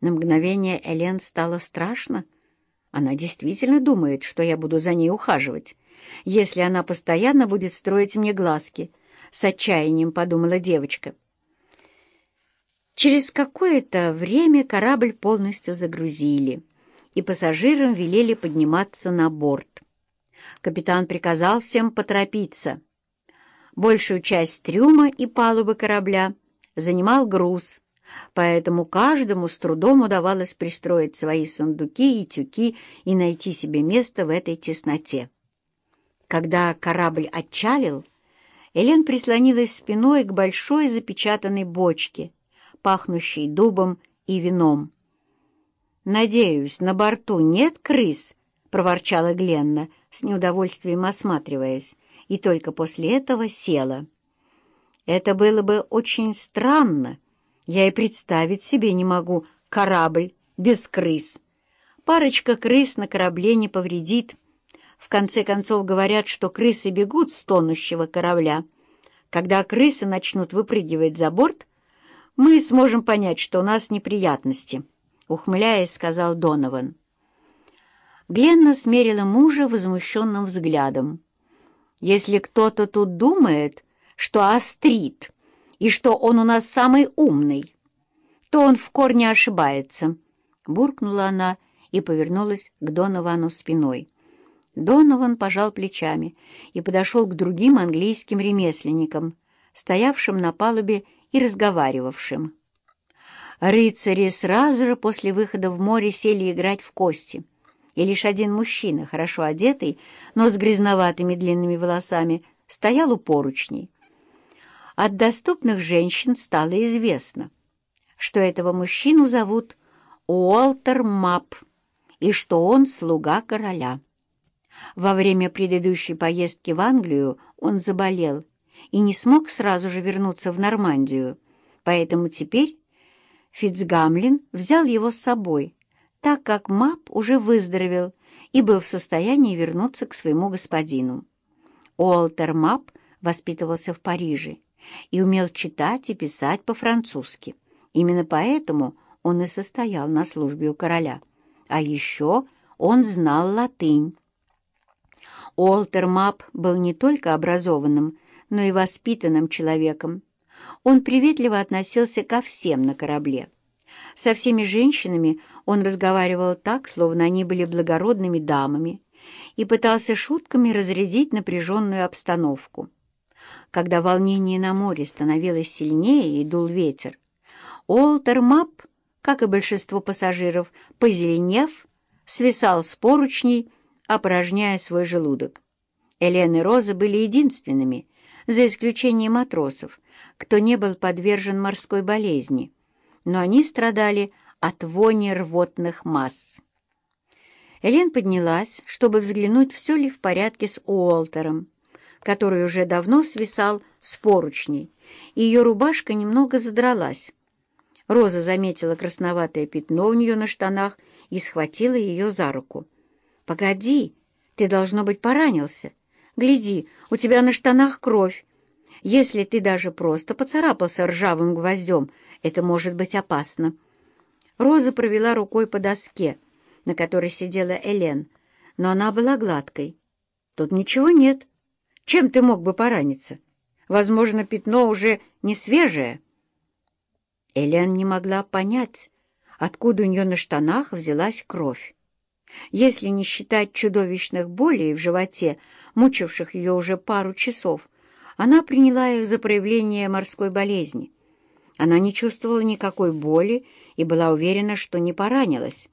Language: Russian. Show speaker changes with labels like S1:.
S1: На мгновение Элен стало страшно. Она действительно думает, что я буду за ней ухаживать, если она постоянно будет строить мне глазки. С отчаянием подумала девочка. Через какое-то время корабль полностью загрузили, и пассажирам велели подниматься на борт. Капитан приказал всем поторопиться. Большую часть трюма и палубы корабля занимал груз — поэтому каждому с трудом удавалось пристроить свои сундуки и тюки и найти себе место в этой тесноте. Когда корабль отчалил, Элен прислонилась спиной к большой запечатанной бочке, пахнущей дубом и вином. «Надеюсь, на борту нет крыс?» — проворчала Гленна, с неудовольствием осматриваясь, и только после этого села. «Это было бы очень странно», я и представить себе не могу корабль без крыс. Парочка крыс на корабле не повредит. В конце концов говорят, что крысы бегут с тонущего корабля. Когда крысы начнут выпрыгивать за борт, мы сможем понять, что у нас неприятности, — ухмыляясь, сказал Донован. Гленна смерила мужа возмущенным взглядом. «Если кто-то тут думает, что острит...» и что он у нас самый умный, то он в корне ошибается», — буркнула она и повернулась к Доновану спиной. Донован пожал плечами и подошел к другим английским ремесленникам, стоявшим на палубе и разговаривавшим. Рыцари сразу же после выхода в море сели играть в кости, и лишь один мужчина, хорошо одетый, но с грязноватыми длинными волосами, стоял у поручней. От доступных женщин стало известно, что этого мужчину зовут Уолтер Мап и что он слуга короля. Во время предыдущей поездки в Англию он заболел и не смог сразу же вернуться в Нормандию, поэтому теперь Фицгамлин взял его с собой, так как Мап уже выздоровел и был в состоянии вернуться к своему господину. Уолтер Мап воспитывался в Париже и умел читать и писать по-французски. Именно поэтому он и состоял на службе у короля. А еще он знал латынь. Уолтер Мап был не только образованным, но и воспитанным человеком. Он приветливо относился ко всем на корабле. Со всеми женщинами он разговаривал так, словно они были благородными дамами, и пытался шутками разрядить напряженную обстановку. Когда волнение на море становилось сильнее и дул ветер, Уолтер Мап, как и большинство пассажиров, позеленев, свисал с поручней, опорожняя свой желудок. Элен и Роза были единственными, за исключением матросов, кто не был подвержен морской болезни, но они страдали от вони рвотных масс. Элен поднялась, чтобы взглянуть, все ли в порядке с Уолтером который уже давно свисал с поручней, и ее рубашка немного задралась. Роза заметила красноватое пятно у нее на штанах и схватила ее за руку. «Погоди, ты, должно быть, поранился. Гляди, у тебя на штанах кровь. Если ты даже просто поцарапался ржавым гвоздем, это может быть опасно». Роза провела рукой по доске, на которой сидела Элен, но она была гладкой. «Тут ничего нет. Чем ты мог бы пораниться? Возможно, пятно уже не свежее. Элен не могла понять, откуда у нее на штанах взялась кровь. Если не считать чудовищных болей в животе, мучивших ее уже пару часов, она приняла их за проявление морской болезни. Она не чувствовала никакой боли и была уверена, что не поранилась.